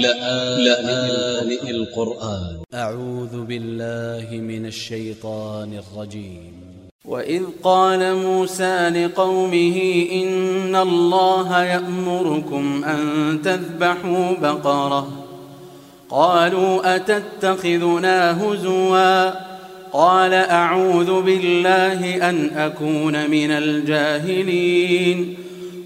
لآن القرآن. أ ع و ذ ب ا ل ل ه من ا ل ش ي ط ا ن ا ل ج ي م وإذ قال موسى لقومه إن الله يأمركم أن تذبحوا بقرة. قالوا أتتخذنا هزوا؟ قال أعوذ بالله أن أكون من الجاهلين.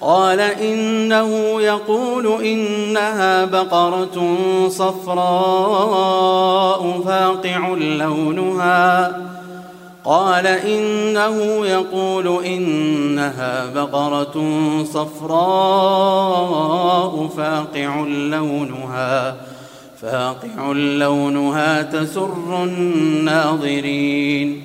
قال إنه يقول إنها بقرة صفراء فاقع لونها. قال إنه يقول إنها بقرة صفراء فاقع لونها. فاقع لونها تسر الناظرين.